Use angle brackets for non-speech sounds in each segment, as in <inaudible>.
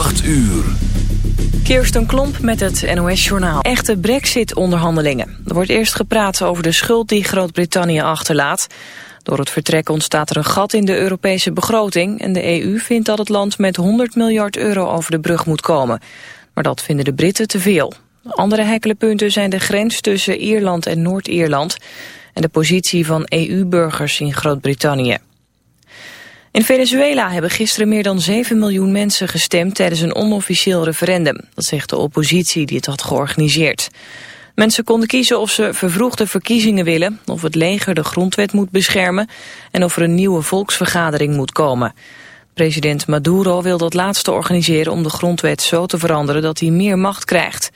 8 uur. Kirsten Klomp met het NOS-journaal. Echte brexit-onderhandelingen. Er wordt eerst gepraat over de schuld die Groot-Brittannië achterlaat. Door het vertrek ontstaat er een gat in de Europese begroting... en de EU vindt dat het land met 100 miljard euro over de brug moet komen. Maar dat vinden de Britten te veel. Andere heikele punten zijn de grens tussen Ierland en Noord-Ierland... en de positie van EU-burgers in Groot-Brittannië. In Venezuela hebben gisteren meer dan 7 miljoen mensen gestemd tijdens een onofficieel referendum. Dat zegt de oppositie die het had georganiseerd. Mensen konden kiezen of ze vervroegde verkiezingen willen, of het leger de grondwet moet beschermen en of er een nieuwe volksvergadering moet komen. President Maduro wil dat laatste organiseren om de grondwet zo te veranderen dat hij meer macht krijgt.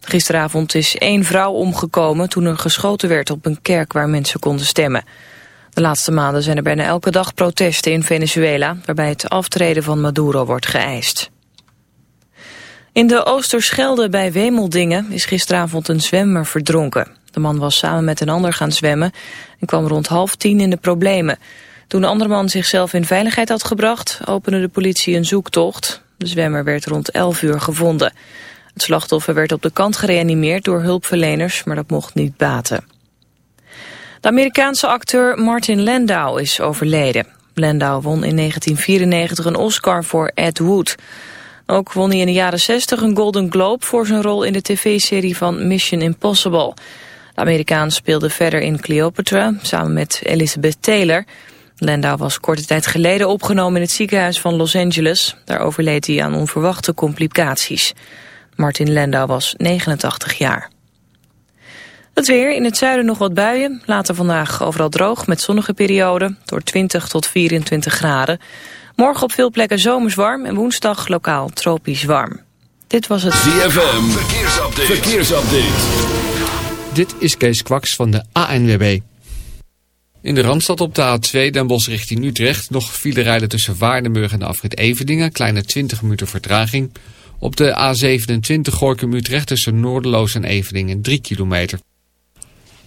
Gisteravond is één vrouw omgekomen toen er geschoten werd op een kerk waar mensen konden stemmen. De laatste maanden zijn er bijna elke dag protesten in Venezuela... waarbij het aftreden van Maduro wordt geëist. In de Oosterschelde bij Wemeldingen is gisteravond een zwemmer verdronken. De man was samen met een ander gaan zwemmen en kwam rond half tien in de problemen. Toen de andere man zichzelf in veiligheid had gebracht, opende de politie een zoektocht. De zwemmer werd rond elf uur gevonden. Het slachtoffer werd op de kant gereanimeerd door hulpverleners, maar dat mocht niet baten. De Amerikaanse acteur Martin Landau is overleden. Landau won in 1994 een Oscar voor Ed Wood. Ook won hij in de jaren 60 een Golden Globe voor zijn rol in de tv-serie van Mission Impossible. De Amerikaan speelde verder in Cleopatra samen met Elizabeth Taylor. Landau was korte tijd geleden opgenomen in het ziekenhuis van Los Angeles. Daar overleed hij aan onverwachte complicaties. Martin Landau was 89 jaar. Het weer, in het zuiden nog wat buien. Later vandaag overal droog met zonnige perioden. Door 20 tot 24 graden. Morgen op veel plekken zomers warm en woensdag lokaal tropisch warm. Dit was het ZFM, verkeersupdate. verkeersupdate. Dit is Kees Kwaks van de ANWB. In de Randstad op de A2 Den Bosch richting Utrecht... nog file rijden tussen Waardenburg en de afrit Eveningen. Kleine 20 minuten vertraging. Op de A27 Gorkum Utrecht tussen Noorderloos en Eveningen 3 kilometer.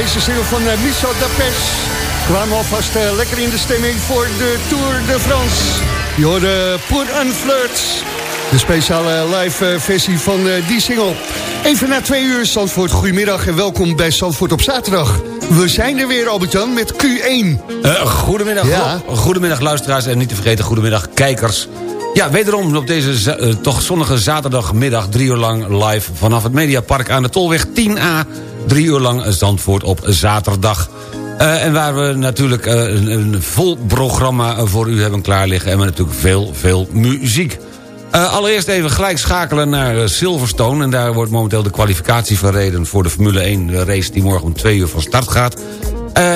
Deze single van uh, Michel Dapes kwamen we alvast eh, lekker in de stemming voor de Tour de France. Je hoorde Pour un Flirt, de speciale live eh, versie van eh, die single. Even na twee uur, Zandvoort, goedemiddag en welkom bij Zandvoort op zaterdag. We zijn er weer, Albert-Jan, met Q1. Eh, goedemiddag, Ja. Goedemiddag luisteraars en niet te vergeten goedemiddag kijkers. Ja, wederom op deze eh, toch zonnige zaterdagmiddag... drie uur lang live vanaf het Mediapark aan de Tolweg 10A. Drie uur lang Zandvoort op zaterdag. Eh, en waar we natuurlijk eh, een, vol programma voor u hebben klaar liggen... en we natuurlijk veel, veel muziek. Eh, allereerst even gelijk schakelen naar Silverstone. En daar wordt momenteel de kwalificatie verreden... voor de Formule 1 race die morgen om twee uur van start gaat.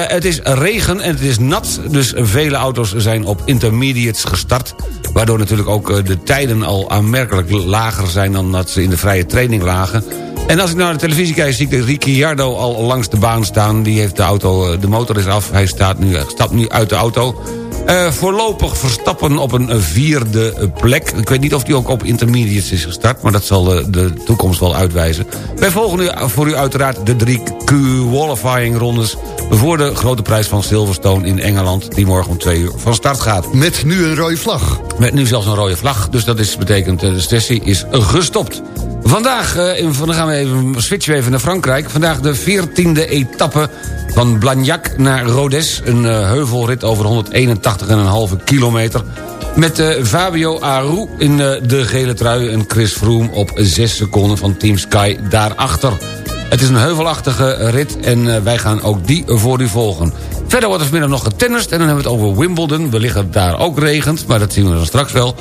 Het is regen en het is nat, dus vele auto's zijn op intermediates gestart. Waardoor natuurlijk ook de tijden al aanmerkelijk lager zijn... dan dat ze in de vrije training lagen. En als ik naar de televisie kijk, zie ik de Ricciardo al langs de baan staan. Die heeft de auto, eh, de motor is af, hij staat nu, stapt nu uit de auto. Eh, voorlopig Verstappen op een vierde plek. Ik weet niet of die ook op intermediates is gestart... maar dat zal de, de toekomst wel uitwijzen. Wij volgen voor u uiteraard de drie qualifying rondes... voor de grote prijs van Silverstone in Engeland... die morgen om twee uur van start gaat. Met nu een rode vlag. Met nu zelfs een rode vlag, dus dat is, betekent eh, de sessie is gestopt. Vandaag, eh, dan gaan we even, switchen even naar Frankrijk. Vandaag de 14e etappe van Blagnac naar Rodez. Een eh, heuvelrit over 181,5 kilometer. Met eh, Fabio Aru in de gele trui en Chris Froome op 6 seconden van Team Sky daarachter. Het is een heuvelachtige rit en wij gaan ook die voor u volgen. Verder wordt er vanmiddag nog getennist en dan hebben we het over Wimbledon. Wellicht dat het daar ook regent, maar dat zien we dan straks wel.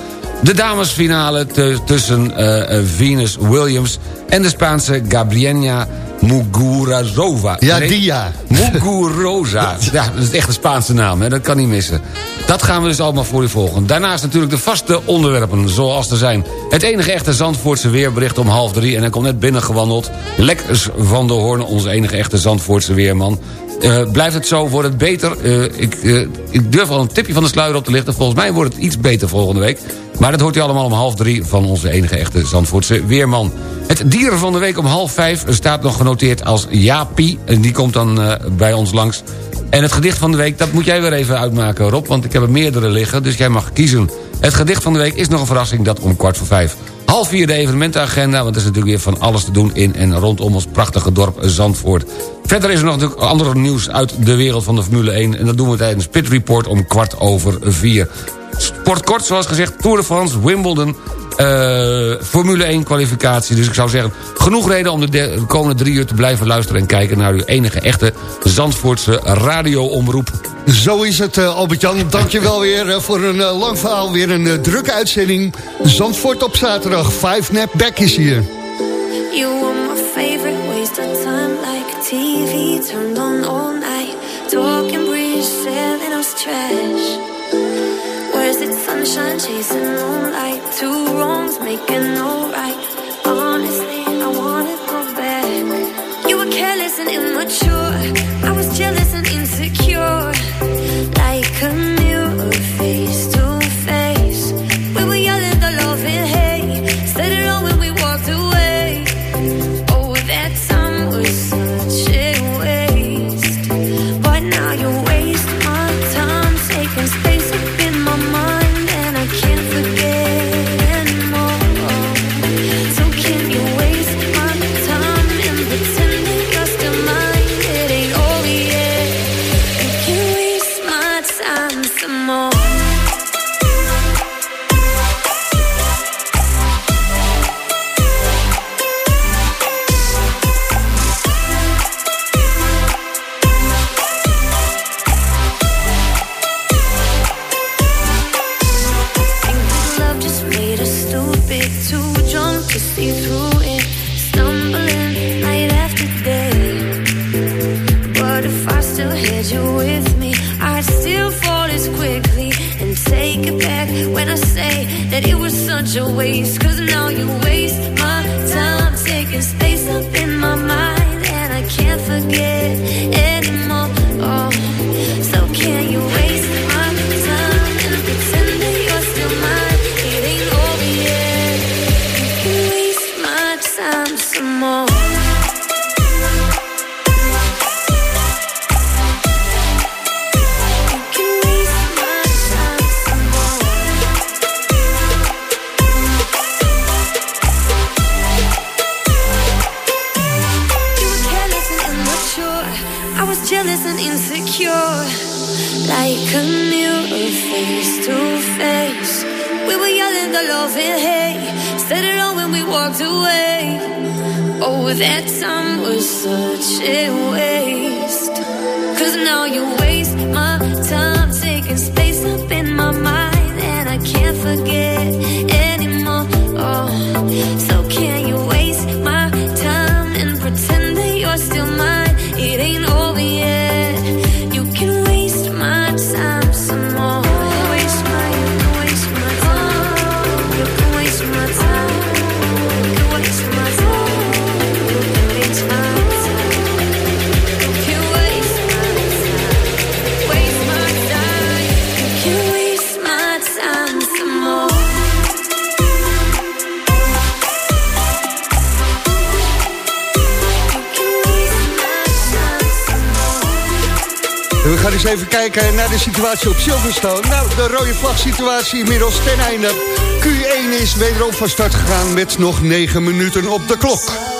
De damesfinale tussen eh, eh, Venus Williams en de Spaanse Gabriela Muguruza. Ja, die ja. Muguruza. <laughs> Ja, dat is echt een Spaanse naam, hè? dat kan niet missen. Dat gaan we dus allemaal voor u volgen. Daarnaast natuurlijk de vaste onderwerpen, zoals er zijn. Het enige echte Zandvoortse weerbericht om half drie... en hij komt net binnengewandeld. Lekkers van de Hoorn, onze enige echte Zandvoortse weerman. Eh, blijft het zo, wordt het beter. Eh, ik, eh, ik durf al een tipje van de sluier op te lichten. Volgens mij wordt het iets beter volgende week. Maar dat hoort u allemaal om half drie van onze enige echte Zandvoortse weerman. Het dier van de week om half vijf staat nog genoteerd als Jaapie. En die komt dan bij ons langs. En het gedicht van de week, dat moet jij weer even uitmaken, Rob. Want ik heb er meerdere liggen, dus jij mag kiezen. Het gedicht van de week is nog een verrassing, dat om kwart voor vijf. Half vier de evenementenagenda, want er is natuurlijk weer van alles te doen... in en rondom ons prachtige dorp Zandvoort. Verder is er nog natuurlijk ander nieuws uit de wereld van de Formule 1. En dat doen we tijdens Pit Report om kwart over vier. Sportkort, zoals gezegd, Tour de France, Wimbledon... Eh, Formule 1 kwalificatie. Dus ik zou zeggen, genoeg reden om de, komende drie uur te blijven luisteren... en kijken naar uw enige echte Zandvoortse radioomroep. Zo is het, eh, Albert-Jan. Dankjewel weer eh, voor een lang verhaal. Weer een drukke uitzending. Zandvoort op zaterdag. Five Nap Back is hier. You my favorite waste of time. TV turned on all night. Talking bridge, selling us trash. Where's it sunshine chasing moonlight? Two wrongs making In it away. even kijken naar de situatie op Silverstone. Nou, de rode vlag situatie inmiddels ten einde. Q1 is wederom van start gegaan met nog 9 minuten op de klok.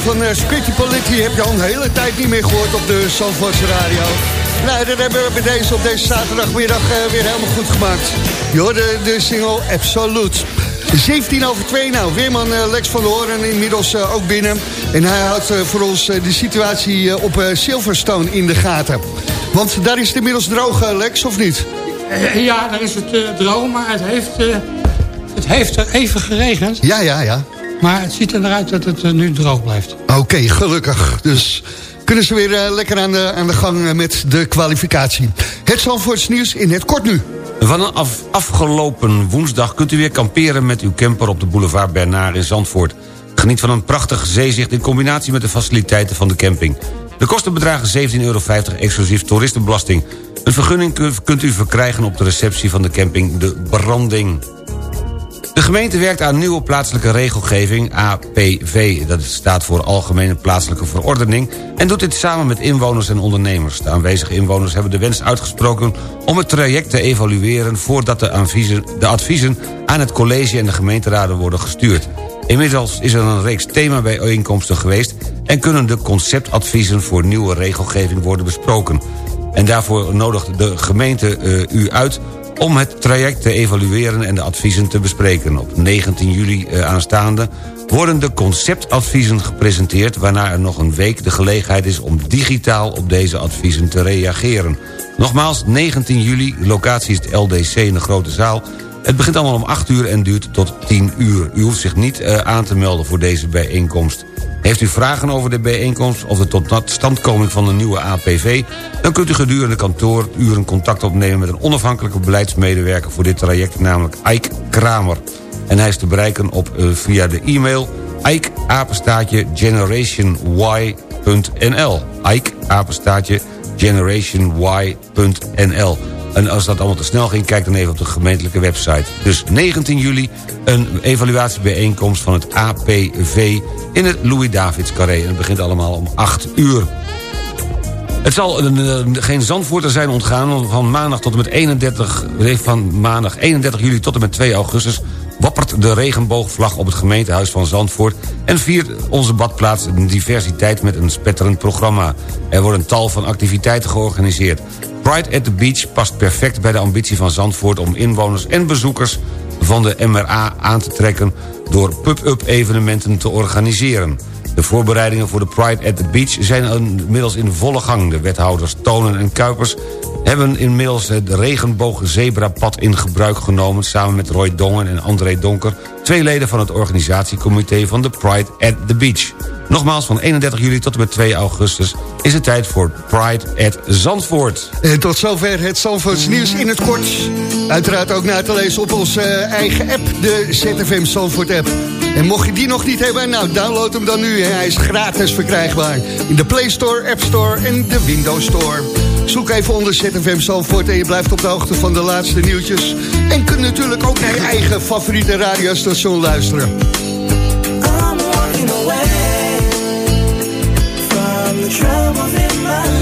Van uh, Squitty Politti heb je al een hele tijd niet meer gehoord op de Zandvoortse radio. Nou, dat hebben we bij deze op deze zaterdagmiddag uh, weer helemaal goed gemaakt. Je hoorde de single Absolute. 17 over 2, nou, weerman Lex van der Hoorn inmiddels ook binnen. En hij houdt voor ons de situatie op Silverstone in de gaten. Want daar is het inmiddels droog, Lex, of niet? Ja, daar is het droog, maar het heeft, het heeft er even geregend. Ja, ja, ja. Maar het ziet eruit dat het uh, nu droog blijft. Oké, gelukkig. Dus kunnen ze weer uh, lekker aan de, aan de gang uh, met de kwalificatie. Het Zandvoorts nieuws in het kort nu. Vanaf afgelopen woensdag kunt u weer kamperen met uw camper op de boulevard Bernard in Zandvoort. Geniet van een prachtig zeezicht in combinatie met de faciliteiten van de camping. De kosten bedragen 17,50 euro exclusief toeristenbelasting. Een vergunning kunt u verkrijgen op de receptie van de camping De Branding. De gemeente werkt aan nieuwe plaatselijke regelgeving, APV. Dat staat voor Algemene Plaatselijke Verordening... en doet dit samen met inwoners en ondernemers. De aanwezige inwoners hebben de wens uitgesproken... om het traject te evalueren voordat de adviezen, aan het college en de gemeenteraden worden gestuurd. Inmiddels is er een reeks themabijeenkomsten geweest... en kunnen de conceptadviezen voor nieuwe regelgeving worden besproken. En daarvoor nodigt de gemeente uh, u uit om het traject te evalueren en de adviezen te bespreken. Op 19 juli eh, aanstaande worden de conceptadviezen gepresenteerd... waarna er nog een week de gelegenheid is om digitaal op deze adviezen te reageren. Nogmaals, 19 juli, locatie is het LDC in de Grote Zaal... Het begint allemaal om 8 uur en duurt tot 10 uur. U hoeft zich niet uh, aan te melden voor deze bijeenkomst. Heeft u vragen over de bijeenkomst of de totstandkoming van de nieuwe APV... dan kunt u gedurende kantooruren contact opnemen... met een onafhankelijke beleidsmedewerker voor dit traject... namelijk Ike Kramer. En hij is te bereiken op, uh, via de e-mail... Ike apenstaatje generationy.nl Ike apenstaatje generationy.nl en als dat allemaal te snel ging, kijk dan even op de gemeentelijke website. Dus 19 juli een evaluatiebijeenkomst van het APV in het Louis-Davids Carré. En het begint allemaal om 8 uur. Het zal geen Zandvoorter zijn ontgaan. Van maandag tot en met 31, van maandag 31 juli tot en met 2 augustus wappert de regenboogvlag op het gemeentehuis van Zandvoort... en viert onze badplaats diversiteit met een spetterend programma. Er worden tal van activiteiten georganiseerd. Pride at the Beach past perfect bij de ambitie van Zandvoort... om inwoners en bezoekers van de MRA aan te trekken... door pub-up evenementen te organiseren. De voorbereidingen voor de Pride at the Beach zijn inmiddels in volle gang. De wethouders Tonen en Kuipers hebben inmiddels het regenboogzebrapad in gebruik genomen... samen met Roy Dongen en André Donker... twee leden van het organisatiecomité van de Pride at the Beach. Nogmaals, van 31 juli tot en met 2 augustus is het tijd voor Pride at Zandvoort. En tot zover het Zandvoorts nieuws in het kort. Uiteraard ook na te lezen op onze eigen app, de ZFM Zandvoort app. En mocht je die nog niet hebben, nou download hem dan nu. Hij is gratis verkrijgbaar in de Play Store, App Store en de Windows Store. Zoek even onder ZFM Zandvoort en je blijft op de hoogte van de laatste nieuwtjes. En kunt natuurlijk ook naar je eigen favoriete radiostation luisteren. troubles in my life,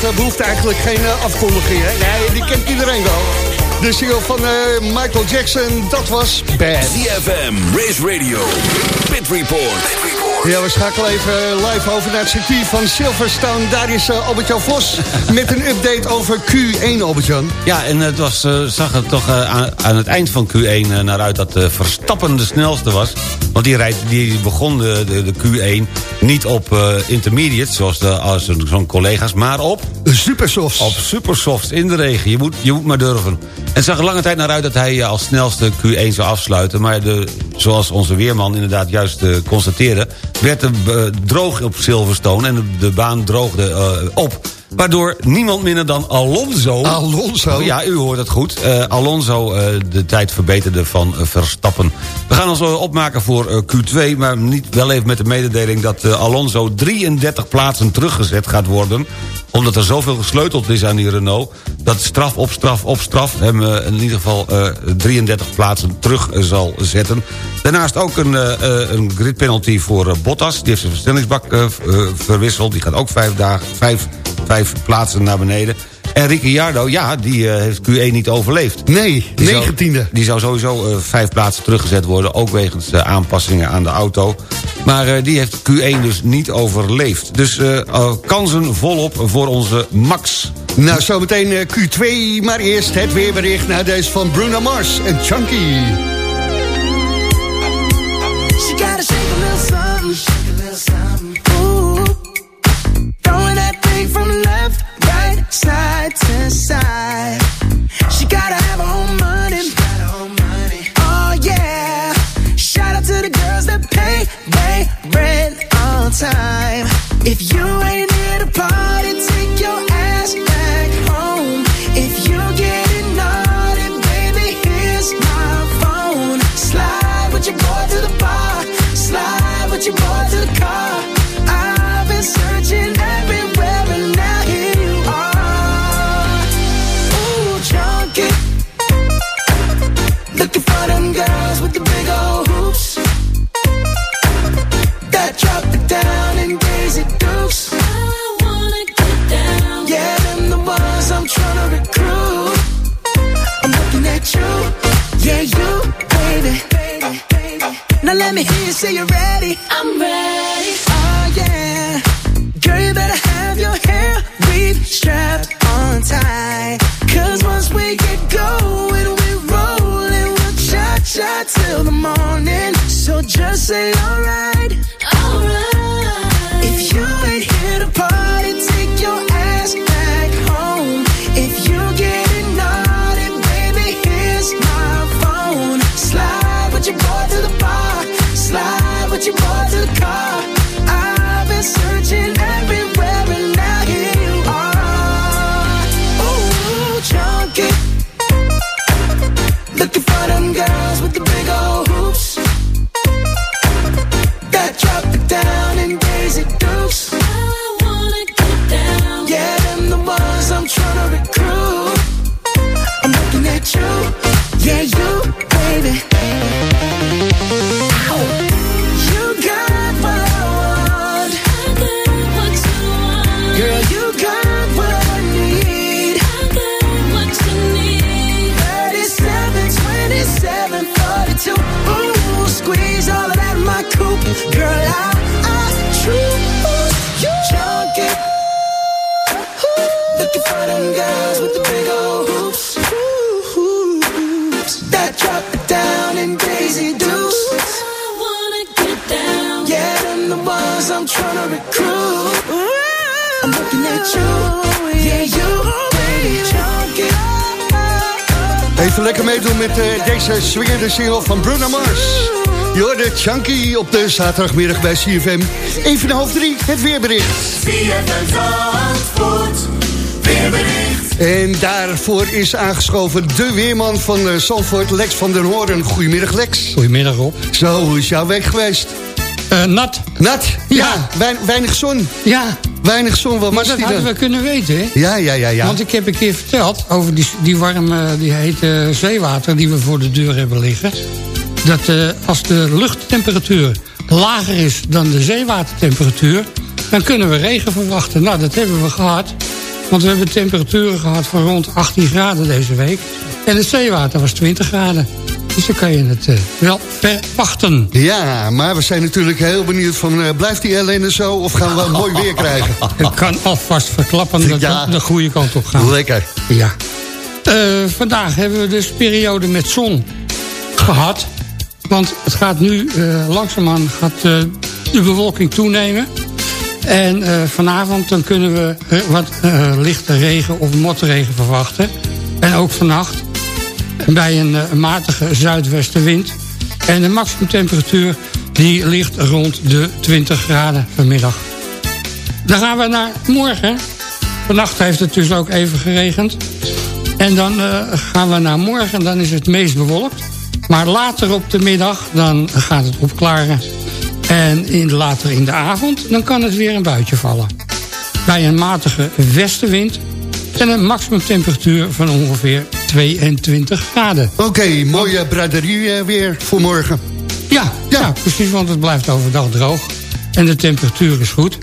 plaat eh, behoeft eigenlijk geen eh, afkondiging, hè? Nee, die kent iedereen wel. De single van eh, Michael Jackson, dat was Bad. CFM, Race Radio, Pit Report. Ja, we schakelen even live over naar het circuit van Silverstone. Daar is uh, Albert-Jan Vos <laughs> met een update over Q1, Albert-Jan. Ja, en het was, uh, zag er toch uh, aan, aan, het eind van Q1 naar uit dat Verstappen de snelste was. Want die, rijdt, die begon de, de, de Q1 niet op intermediate, zoals zo'n collega's, maar op... Supersofts. Op supersofts in de regen. Je moet, je moet maar durven. En het zag er lange tijd naar uit dat hij als snelste Q1 zou afsluiten. Maar de, zoals onze weerman inderdaad juist constateerde werd er uh, droog op Silverstone en de, baan droogde op. Waardoor niemand minder dan Alonso... Alonso? Ja, u hoort het goed. Uh, Alonso de tijd verbeterde van Verstappen. We gaan ons opmaken voor Q2... maar niet wel even met de mededeling dat Alonso 33 plaatsen teruggezet gaat worden omdat er zoveel gesleuteld is aan die Renault... dat straf op straf op straf hem in ieder geval uh, 33 plaatsen terug zal zetten. Daarnaast ook een, een grid penalty voor Bottas. Die heeft zijn versnellingsbak verwisseld. Die gaat ook vijf, dagen, vijf, vijf plaatsen naar beneden. En Ricciardo, ja, die uh, heeft Q1 niet overleefd. Nee, negentiende. Zou, die zou sowieso uh, vijf plaatsen teruggezet worden... ook wegens uh, aanpassingen aan de auto. Maar die heeft Q1 dus niet overleefd. Dus kansen volop voor onze Max. Nou, zometeen Q2, maar eerst het weerbericht... naar deze van Bruno Mars en Chunky. She a shake side to side. She gotta have her own money. Oh yeah. Shout out to the girls that pay rent on time. If you Even lekker meedoen met uh, deze swingende single van Bruno Mars. Je hoorde Chunky op de zaterdagmiddag bij CFM. Even half drie, het weerbericht. En daarvoor is aangeschoven de weerman van Zandvoort, Lex van den Hoorn. Goedemiddag, Lex. Goedemiddag, Rob. Zo, hoe is jouw week geweest? Uh, nat. Nat? Ja, Ja. wein- weinig zon. Ja, Weinig zon, wat maar was dat die hadden dan? we kunnen weten, hè? Ja, ja, ja, ja. Want ik heb een keer verteld over die, die warme, die hete zeewater die we voor de deur hebben liggen. Dat eh, als de luchttemperatuur lager is dan de zeewatertemperatuur... dan kunnen we regen verwachten. Nou, dat hebben we gehad. Want we hebben temperaturen gehad van rond 18 graden deze week. En het zeewater was 20 graden. Dus dan kan je het uh, wel verwachten. Ja, maar we zijn natuurlijk heel benieuwd van... Uh, blijft die ellende zo of gaan we wel mooi weer krijgen? <laughs> Ik kan alvast verklappen dat ja. we de goede kant op gaan. Lekker. Ja. Uh, vandaag hebben we dus periode met zon gehad. Want het gaat nu langzaamaan gaat, de bewolking toenemen. En uh, vanavond dan kunnen we uh, wat uh, lichte regen of motregen verwachten. En ook vannacht bij een, een matige zuidwestenwind. En de maximumtemperatuur die ligt rond de 20 graden vanmiddag. Dan gaan we naar morgen. Vannacht heeft het dus ook even geregend. En dan gaan we naar morgen, dan is het meest bewolkt. Maar later op de middag, dan gaat het opklaren. En in, later in de avond, dan kan het weer een buitje vallen. Bij een matige westenwind en een maximumtemperatuur van ongeveer 22 graden. Oké, okay, mooie braderie eh, weer voor morgen. Ja, ja, ja. precies, want het blijft overdag droog. En de temperatuur is goed.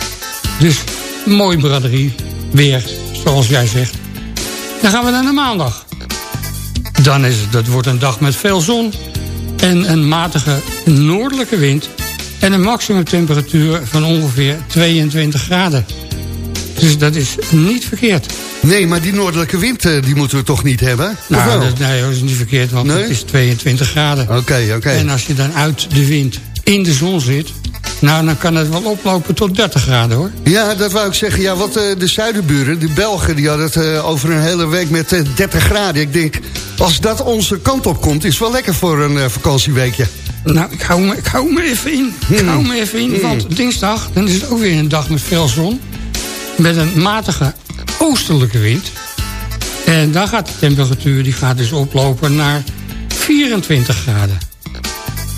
Dus mooi braderie weer, zoals jij zegt. Dan gaan we naar de maandag. Dan is het, dat wordt een dag met veel zon en een matige noordelijke wind en een maximumtemperatuur van ongeveer 22 graden. Dus dat is niet verkeerd. Nee, maar die noordelijke wind eh, die moeten we toch niet hebben? Nou, dat, nee, dat is niet verkeerd, want het is 22 graden. Oké, okay, oké. En als je dan uit de wind in de zon zit... Nou, dan kan het wel oplopen tot 30 graden, hoor. Ja, dat wou ik zeggen. Ja, wat uh, de zuidenburen, de Belgen, die hadden het uh, over een hele week met uh, 30 graden. Ik denk, als dat onze kant op komt, is wel lekker voor een vakantieweekje. Nou, ik hou, me, ik hou me even in. Ik hou me even in, want dinsdag dan is het ook weer een dag met veel zon. Met een matige oostelijke wind. En dan gaat de temperatuur die gaat dus oplopen naar 24 graden.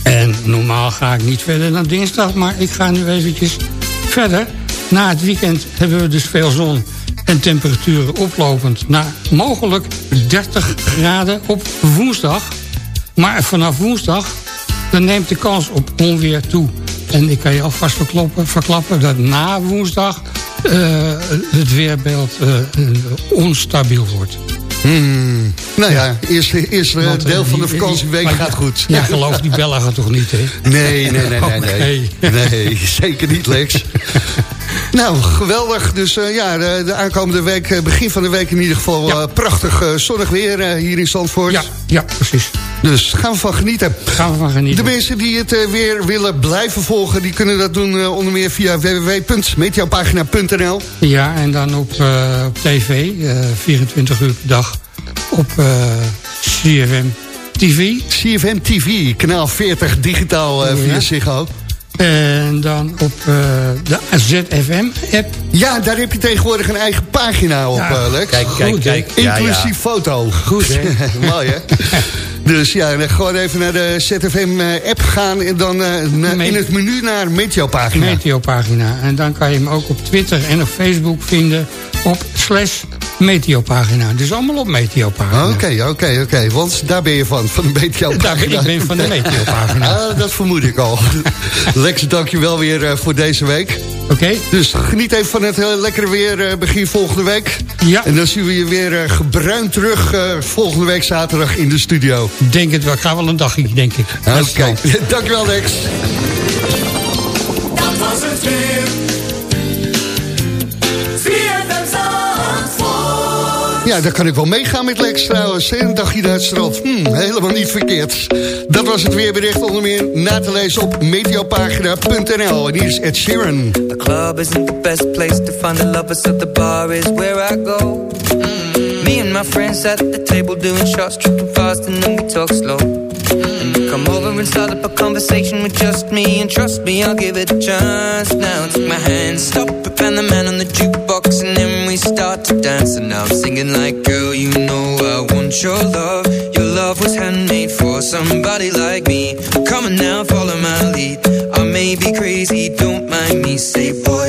En normaal ga ik niet verder dan dinsdag, maar ik ga nu eventjes verder. Na het weekend hebben we dus veel zon en temperaturen oplopend naar mogelijk 30 graden op woensdag. Maar vanaf woensdag dan neemt de kans op onweer toe. En ik kan je alvast verklappen, verklappen dat na woensdag uh, het weerbeeld uh, onstabiel wordt. Hmm. Nou ja, eerst, eerst uh, deel van de vakantieweek gaat goed. Ja, geloof die Belgen toch niet, hè? Nee, nee, nee, nee. Nee, nee. nee zeker niet, Lex. <laughs> nou, geweldig. Dus uh, ja, de, de, aankomende week, begin van de week in ieder geval... Ja. prachtig zonnig weer hier in Zandvoort. Ja, ja, precies. Dus gaan we van genieten. Gaan we van genieten. De mensen die het uh, weer willen blijven volgen... die kunnen dat doen uh, onder meer via www.meteopagina.nl. Ja, en dan op, uh, op tv, 24 uur per dag, op CFM TV. CFM TV, kanaal 40, digitaal ja. via Ziggo. En dan op uh, de ZFM-app. Ja, daar heb je tegenwoordig een eigen pagina op, ja, Lex. Kijk, kijk, kijk. Inclusief ja, foto. Goed, hè? <laughs> Mooi, hè? <laughs> Dus ja, gewoon even naar de ZFM-app gaan... en dan uh, in het menu naar Meteo-pagina. Meteo-pagina. En dan kan je hem ook op Twitter en op Facebook vinden... op slash Meteopagina. Dus allemaal op Meteopagina. Oké, oké, oké. Want daar ben je van, van de Meteopagina. ik ben van de <laughs> Meteopagina. ah, dat vermoed ik al. <laughs> Lex, dank je wel weer uh, voor deze week. Oké. Dus geniet even van het uh, lekkere weer uh, begin volgende week. Ja. En dan zien we je weer gebruind terug volgende week zaterdag in de studio. Denk het wel. Ik ga wel een dagje, denk ik. Oké. Okay. <laughs> Dankjewel, Lex. Dat was het weer. Ja, daar kan ik wel meegaan met Lex trouwens. Een dagje naar het strand. Hm, helemaal niet verkeerd. Dat was het weerbericht onder meer na te lezen op meteopagina.nl. En hier is Ed Sheeran. The club isn't the best place to find the lovers, so the bar is where I go. Mm. Me and my friends at the table doing shots, tripping fast and then we talk slow. You come over and start up a conversation with just me And trust me, I'll give it a chance Now take my hand, stop and the man on the jukebox And then we start to dance. And I'm singing like, girl, you know I want your love. Your love was handmade for somebody like me. Come on now, follow my lead. I may be crazy, don't mind me. Say, boy,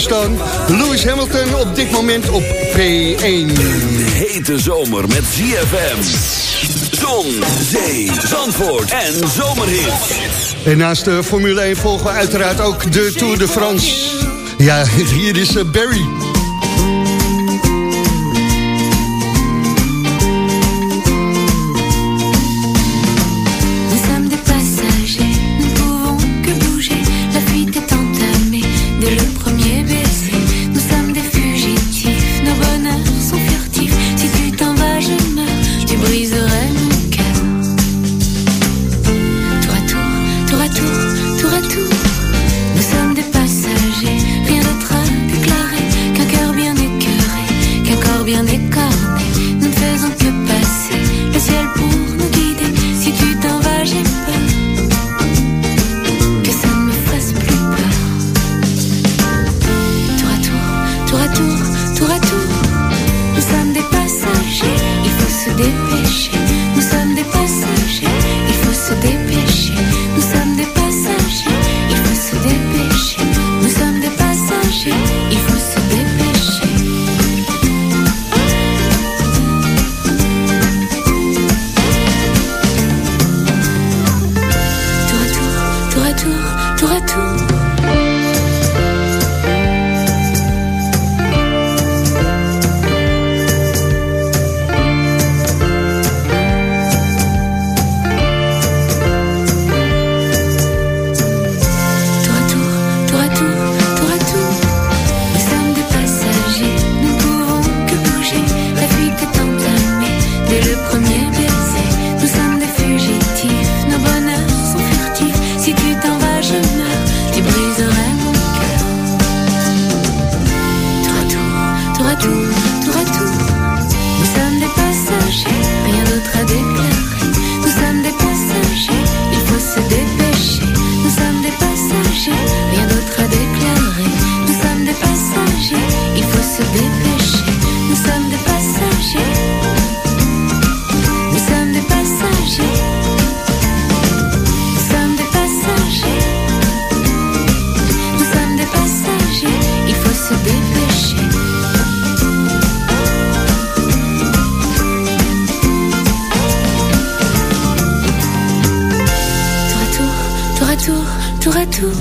Silverstone. Lewis Hamilton op dit moment op P1. Een hete zomer met ZFM. Zon, zee, zandvoort en zomerhit. En naast de Formule 1 volgen we uiteraard ook de Tour de France. Ja, hier is eh, Barry. Tout.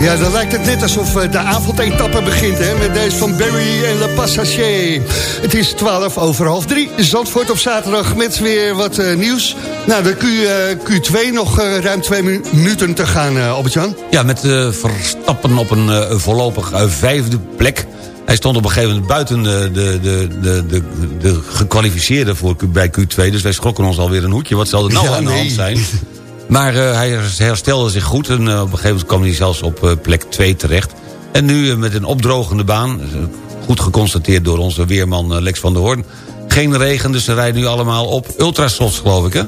Ja, dan lijkt het net alsof eh, de avondetappe begint, hè, met deze van Barry en Le Passager. Het is 12 over half 3, Zandvoort op zaterdag met weer wat eh, nieuws. Nou, de Q, eh, Q2 nog eh, ruim twee minu- minuten te gaan, eh Albert-Jan. Ja, met eh, Verstappen op een eh, voorlopig eh, vijfde plek. Hij stond op een gegeven moment buiten de, de, de, de, de, de gekwalificeerden voor, bij Q2. Dus wij schrokken ons alweer een hoedje. Wat zal er nou Ja, aan de hand zijn? <laughs> Maar eh, hij herstelde zich goed. En eh, op een gegeven moment kwam hij zelfs op eh, plek 2 terecht. En nu eh, met een opdrogende baan. eh, Goed geconstateerd door onze weerman eh, Lex van der Hoorn. Geen regen, dus ze rijden nu allemaal op ultrasofts, geloof ik, hè?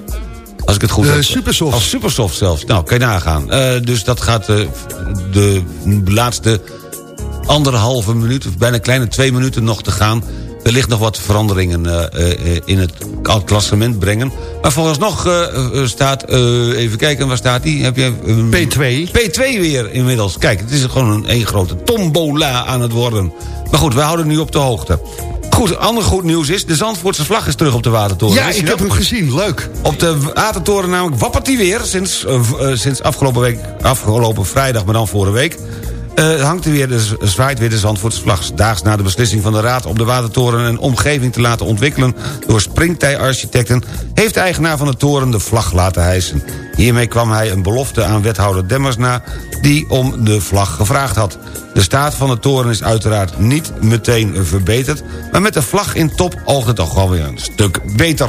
Als ik het goed Eh, heb. supersoft. Als supersoft zelfs. Nou, kan je nagaan. Eh, dus dat gaat eh, de laatste anderhalve minuut... of bijna kleine twee minuten nog te gaan. Er ligt nog wat veranderingen eh, eh, in het klassement brengen. Maar vooralsnog eh, eh, staat... even kijken, waar staat die? Heb je, eh, P2. P2 weer inmiddels. Kijk, het is gewoon een, een grote tombola aan het worden. Maar goed, we houden nu op de hoogte. Goed, ander goed nieuws is... de Zandvoortse vlag is terug op de Watertoren. Ja, ik heb hem gezien, leuk. Op de Watertoren namelijk wappert hij weer... sinds, sinds afgelopen, week, afgelopen vrijdag, maar dan vorige week... eh, hangt er weer de, zwaait weer de Zandvoortse vlag. Daags na de beslissing van de Raad om de Watertoren... een omgeving te laten ontwikkelen door springtij-architecten... heeft de eigenaar van de toren de vlag laten hijsen. Hiermee kwam hij een belofte aan wethouder Demmers na... die om de vlag gevraagd had. De staat van de toren is uiteraard niet meteen verbeterd... maar met de vlag in top oogt het toch wel weer een stuk beter.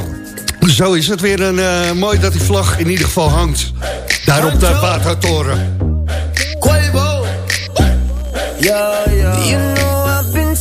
Zo is het weer een, eh, mooi dat die vlag in ieder geval hangt. Daar op de Watertoren. Quavo. Yeah, yeah. You know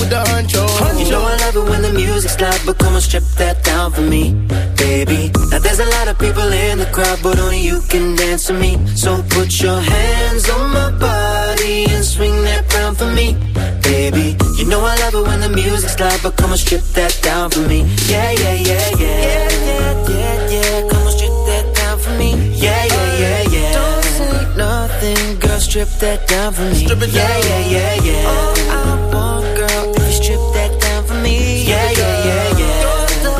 with the honcho. You know I love it when the music's loud, but come on, strip that down for me, baby. Now there's a lot of people in the crowd, but only you can dance to me. So put your hands on my body and swing that round for me, baby. You know I love it when the music's loud, but come on, strip that down for me. Yeah, yeah, yeah, yeah. Yeah, yeah, yeah, yeah. Come on, strip that down for me. Yeah, yeah, yeah, yeah. Don't say nothing, girl, strip that down for me. Strip it down. Yeah, yeah, yeah, yeah. All I want, girl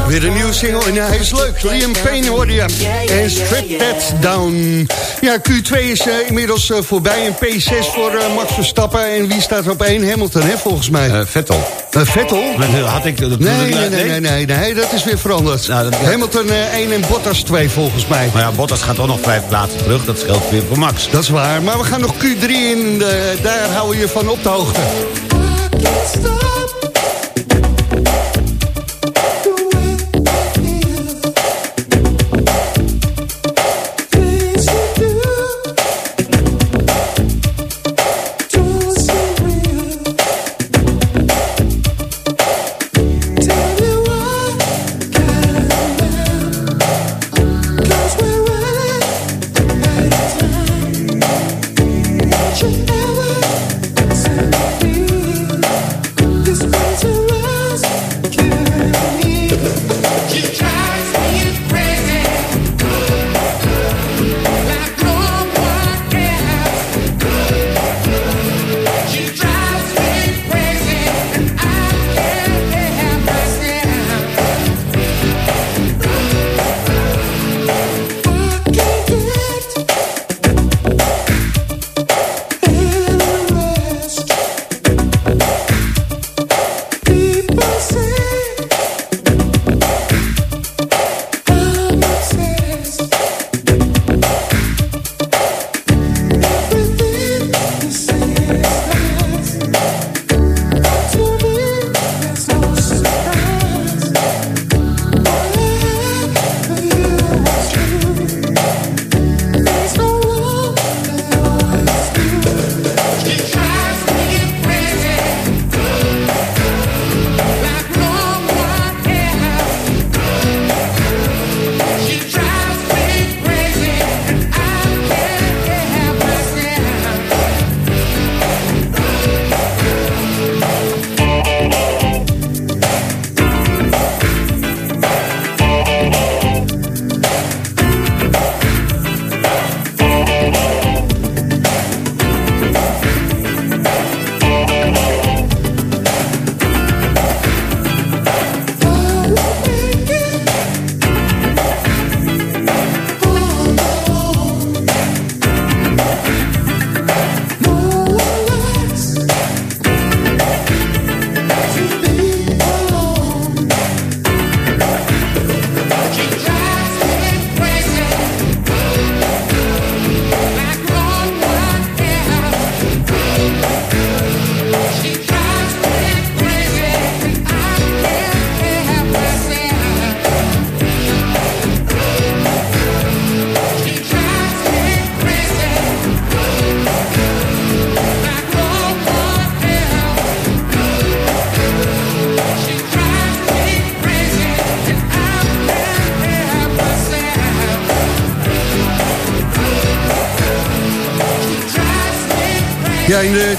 Weer een nieuwe single en hij is leuk. Liam Payne hoorde je. En Strip That Down. Ja, Q2 is eh, inmiddels eh, voorbij. en P6 voor eh, Max Verstappen. En wie staat op 1? Hamilton, hè, volgens mij. Vettel. Vettel? Had ik... Nee, nee, nee, nee, nee, nee, dat is weer veranderd. Nou, Hamilton 1 en Bottas 2, volgens mij. Maar ja, Bottas gaat toch nog vijf plaatsen terug. Dat scheelt weer voor Max. Dat is waar. Maar we gaan nog Q3 in. daar houden we je van op de hoogte.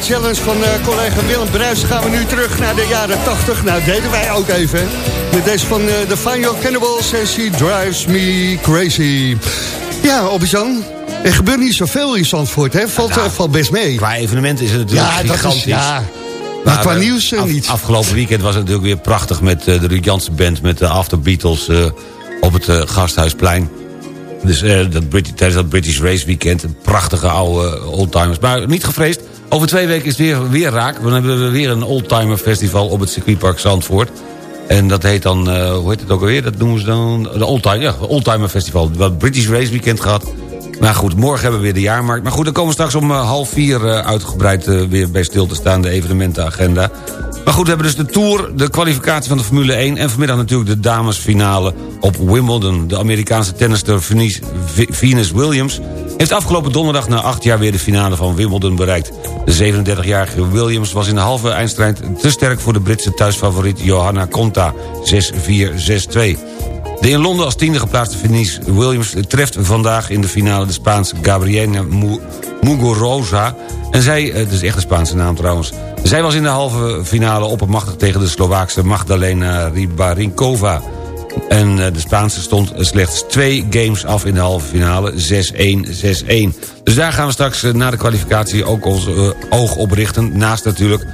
Challenge van uh, collega Willem Bruis gaan we nu terug naar de jaren 80. Nou, deden wij ook even. Met deze van uh, The Final Cannibals en She Drives Me Crazy. Ja, Albert-Jan, er gebeurt niet zoveel in Zandvoort, hè? Valt, Nou, uh, valt best mee. Qua evenementen is het natuurlijk Ja, dat is- gigantisch. ja. Maar qua eh, nieuws, eh, af- niet. Afgelopen weekend was het natuurlijk weer prachtig... met eh, de Ruud Jansen Band, met de After Beatles eh, op het eh, Gasthuisplein. Dus eh, dat Brit tijdens dat British Race Weekend... een prachtige oude oldtimers. Maar niet gevreesd, over twee weken is het weer, weer raak. Dan hebben we weer een oldtimer festival op het circuitpark Zandvoort. En dat heet dan, eh, hoe heet het ook alweer? Dat noemen ze dan de Oldtimer, ja. We hebben British Race Weekend gehad. Maar goed, morgen hebben we weer de jaarmarkt. Maar goed, dan komen we straks om eh, half vier eh, uitgebreid weer bij stil te staan... de evenementenagenda. Maar goed, we hebben dus de Tour, de kwalificatie van de Formule 1... en vanmiddag natuurlijk de damesfinale op Wimbledon. De Amerikaanse tennister Venus, Williams... heeft afgelopen donderdag na acht jaar weer de finale van Wimbledon bereikt. De 37-jarige Williams was in de halve eindstrijd te sterk... voor de Britse thuisfavoriet Johanna Conta 6-4-6-2. De in Londen als tiende geplaatste Venus Williams treft vandaag in de finale de Spaanse Gabriela Mu- Muguruza. En zij, eh, het is echt een Spaanse naam trouwens. Zij was in de halve finale oppermachtig tegen de Slovaakse Magdalena Rybarinkova. En eh, de Spaanse stond slechts twee games af in de halve finale. 6-1, 6-1. Dus daar gaan we straks eh, na de kwalificatie ook ons eh, oog op richten. Naast natuurlijk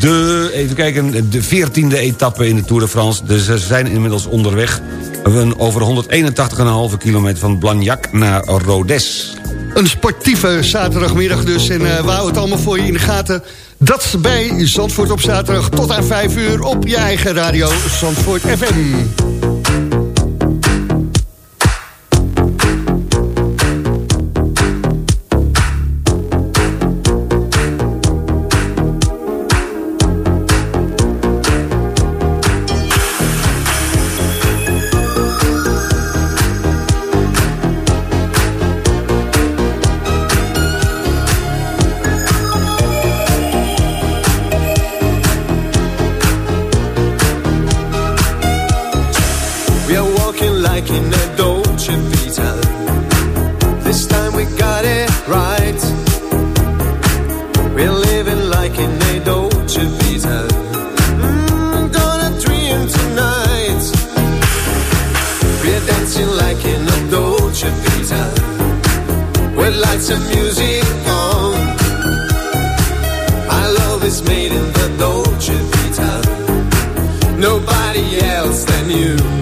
De, even kijken, de 14e etappe in de Tour de France. Dus ze zijn inmiddels onderweg. Over 181,5 kilometer van Blagnac naar Rodez. Een sportieve zaterdagmiddag dus. En uh, we het allemaal voor je in de gaten. Dat bij Zandvoort op zaterdag tot aan 5 uur op je eigen radio Zandvoort FM. made in the Dolce Vita. Nobody else than you.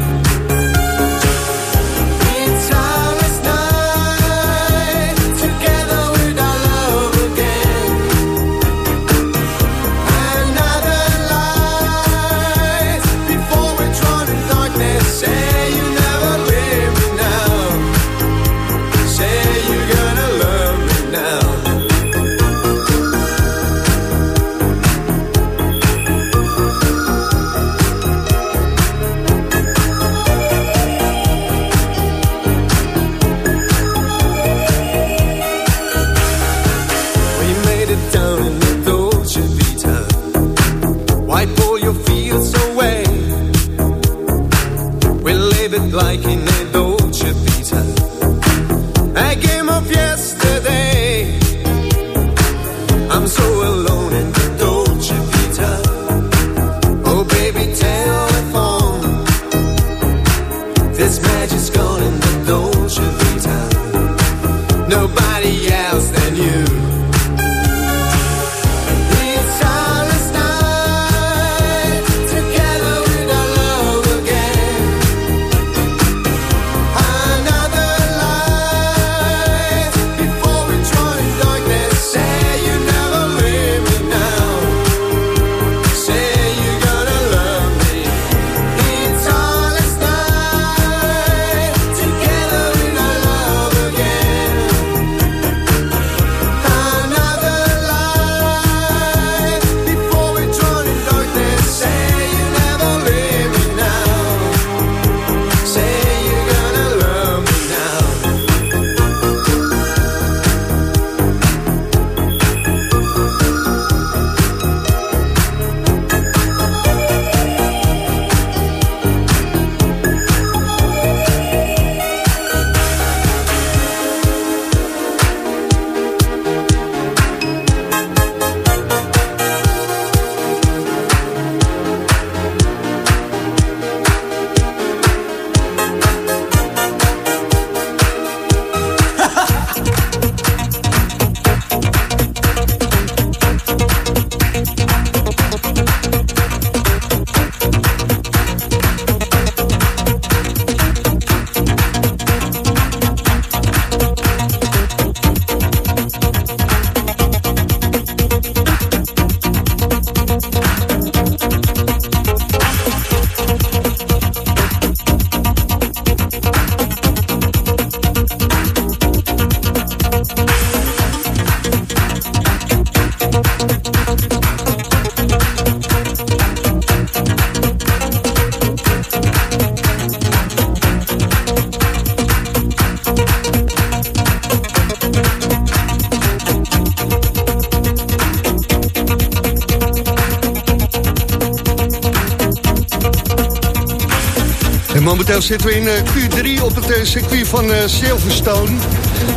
Zitten we in eh, Q3 op het eh, circuit van eh, Silverstone.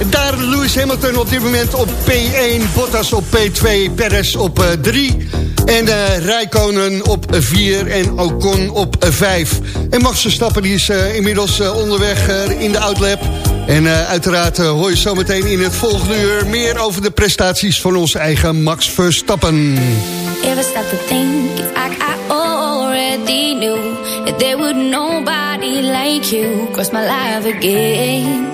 Daar Lewis Hamilton op dit moment op P1, Bottas op P2, Perez op 3... En uh, Rijkonen op 4 en Ocon op 5. En Max Verstappen die is inmiddels onderweg in de Outlap. En uiteraard hoor je zometeen in het volgende uur... meer over de prestaties van onze eigen Max Verstappen. Ever stop to think like I already knew that there would nobody like you cross my life again.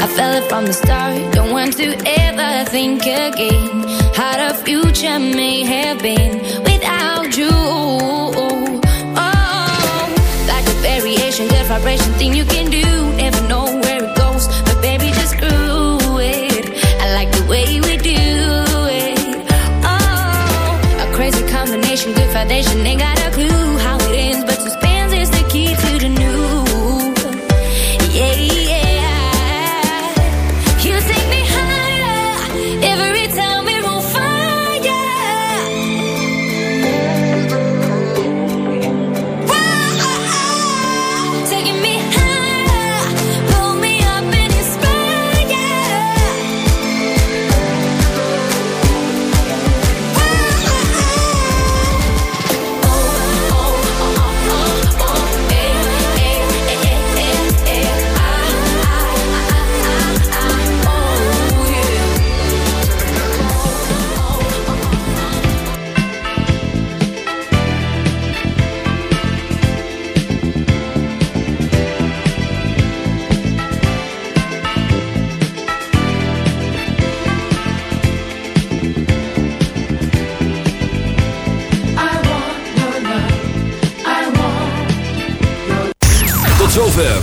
I felt it from the start, don't want to ever think again how the future may have been without you. Vibration thing you can do. Never